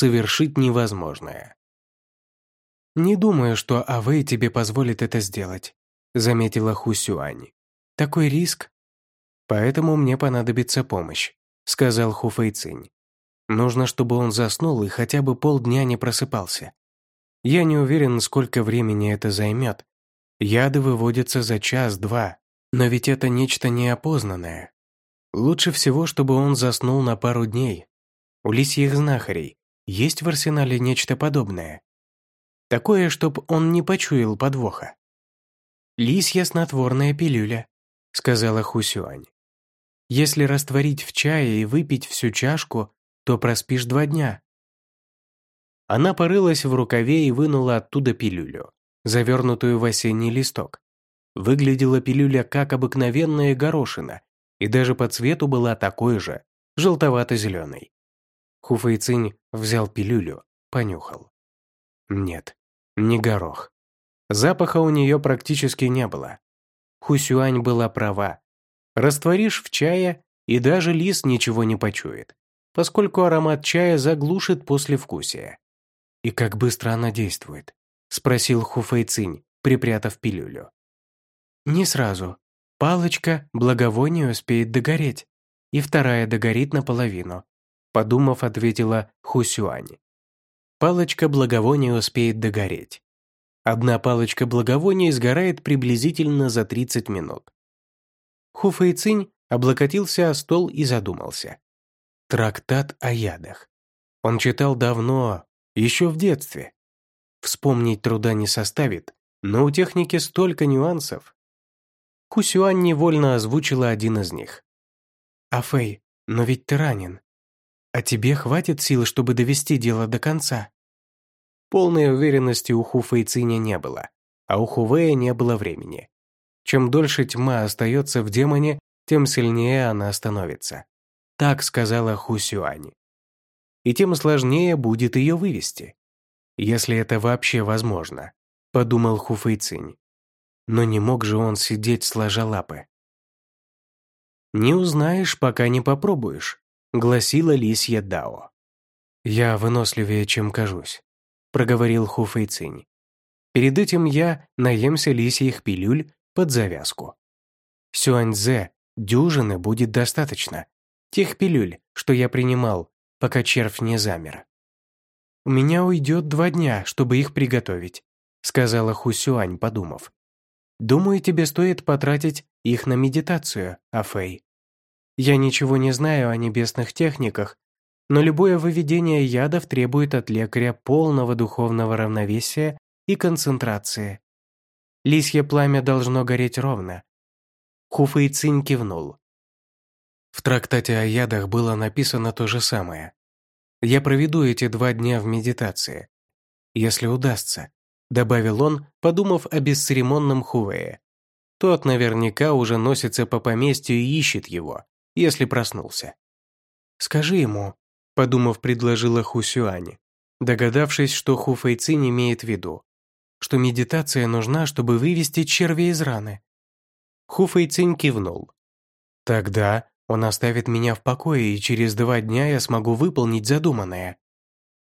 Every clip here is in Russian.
совершить невозможное. «Не думаю, что Авэй тебе позволит это сделать», — заметила Хусюань. «Такой риск». «Поэтому мне понадобится помощь», — сказал Хуфэйцинь. «Нужно, чтобы он заснул и хотя бы полдня не просыпался. Я не уверен, сколько времени это займет. Яды выводятся за час-два, но ведь это нечто неопознанное. Лучше всего, чтобы он заснул на пару дней. У лисьих знахарей есть в арсенале нечто подобное. Такое, чтоб он не почуял подвоха. «Лисья снотворная пилюля», — сказала Хусюань. «Если растворить в чае и выпить всю чашку, то проспишь два дня». Она порылась в рукаве и вынула оттуда пилюлю, завернутую в осенний листок. Выглядела пилюля как обыкновенная горошина, и даже по цвету была такой же, желтовато-зеленой. Хуфэйцинь взял пилюлю, понюхал. Нет, не горох. Запаха у нее практически не было. Хусюань была права. Растворишь в чае, и даже лис ничего не почует, поскольку аромат чая заглушит послевкусие. «И как быстро она действует?» – спросил Хуфэйцинь, припрятав пилюлю. «Не сразу. Палочка благовония успеет догореть, и вторая догорит наполовину», – подумав, ответила Хусюань. Палочка благовония успеет догореть. Одна палочка благовония сгорает приблизительно за 30 минут. Хуфэйцинь облокотился о стол и задумался. Трактат о ядах. Он читал давно, еще в детстве. Вспомнить труда не составит, но у техники столько нюансов. Кусюань невольно озвучила один из них. «Афэй, но ведь ты ранен. А тебе хватит сил, чтобы довести дело до конца?» Полной уверенности у Ху Фэйциня не было, а у Хувея не было времени. Чем дольше тьма остается в демоне, тем сильнее она становится. Так сказала Ху Сюань. И тем сложнее будет ее вывести. Если это вообще возможно, подумал Ху Фэйцинь. Но не мог же он сидеть сложа лапы. «Не узнаешь, пока не попробуешь», — гласила лисья Дао. «Я выносливее, чем кажусь», — проговорил Ху Фэйцинь. «Перед этим я наемся лисьих пилюль под завязку. Сюаньзе дюжины будет достаточно. Тех пилюль, что я принимал, пока червь не замер». «У меня уйдет два дня, чтобы их приготовить», — сказала Хусюань, подумав. Думаю, тебе стоит потратить их на медитацию, Афэй. Я ничего не знаю о небесных техниках, но любое выведение ядов требует от лекаря полного духовного равновесия и концентрации. Лисье пламя должно гореть ровно. Хуфэй Цинь кивнул. В трактате о ядах было написано то же самое. Я проведу эти два дня в медитации. Если удастся, добавил он, подумав о бесцеремонном Хувее. Тот наверняка уже носится по поместью и ищет его, если проснулся. «Скажи ему», — подумав, предложила Хусюани, догадавшись, что Ху Фэйцин имеет в виду, что медитация нужна, чтобы вывести червя из раны. Ху Фэйцин кивнул. «Тогда он оставит меня в покое, и через два дня я смогу выполнить задуманное».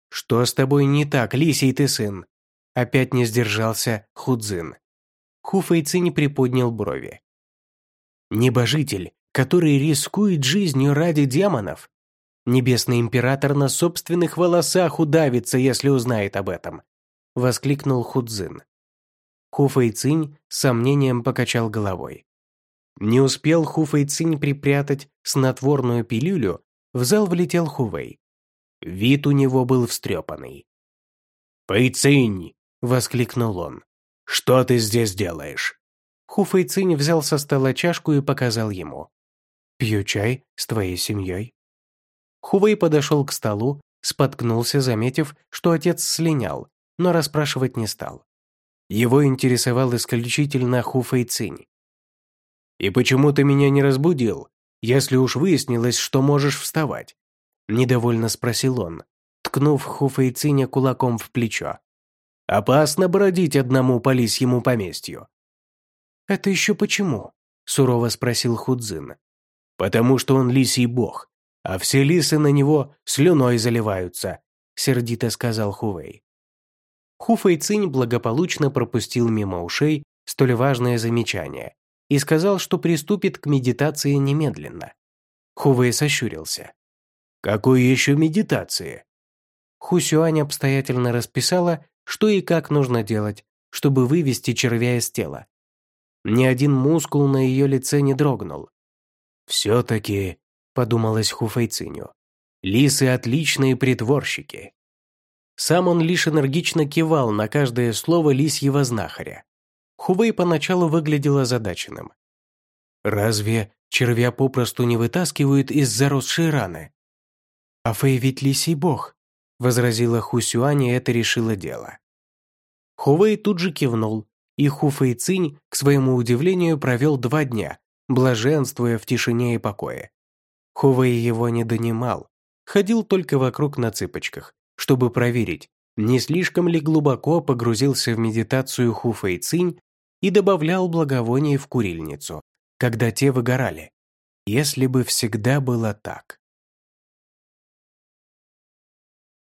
«Что с тобой не так, лисий ты сын?» Опять не сдержался Худзин. Хуфэйци не приподнял брови. «Небожитель, который рискует жизнью ради демонов. Небесный император на собственных волосах удавится, если узнает об этом», — воскликнул Худзин. Хуфэйцинь с сомнением покачал головой. Не успел Хуфэйцинь припрятать снотворную пилюлю, в зал влетел Хувей. Вид у него был встрепанный. «Пэйцинь, — воскликнул он. «Что ты здесь делаешь?» Хуфэй Цинь взял со стола чашку и показал ему. «Пью чай с твоей семьей». Хувей подошел к столу, споткнулся, заметив, что отец слинял, но расспрашивать не стал. Его интересовал исключительно Хуфэй Цинь. «И почему ты меня не разбудил, если уж выяснилось, что можешь вставать?» Недовольно спросил он, ткнув Хуфэй Циня кулаком в плечо. Опасно бродить одному по лисьему поместью». «Это еще почему?» – сурово спросил Худзин. «Потому что он лисий бог, а все лисы на него слюной заливаются. сердито сказал Хувей. Хуфэй Цинь благополучно пропустил мимо ушей столь важное замечание и сказал, что приступит к медитации немедленно. Хувей сощурился. «Какой еще медитации?» Хусюань обстоятельно расписала, что и как нужно делать, чтобы вывести червя из тела. Ни один мускул на ее лице не дрогнул. «Все-таки», — подумалось Хуфейциню, — «лисы отличные притворщики». Сам он лишь энергично кивал на каждое слово лисьего знахаря. Хувей поначалу выглядел озадаченным. «Разве червя попросту не вытаскивают из заросшей раны?» «А Фэй ведь лисий бог», — возразила Хусюань, и это решило дело. Хувей тут же кивнул, и Хуфэй Цинь, к своему удивлению, провел два дня, блаженствуя в тишине и покое. Хувей его не донимал, ходил только вокруг на цыпочках, чтобы проверить, не слишком ли глубоко погрузился в медитацию Хуфэй Цинь и добавлял благовоний в курильницу, когда те выгорали. Если бы всегда было так.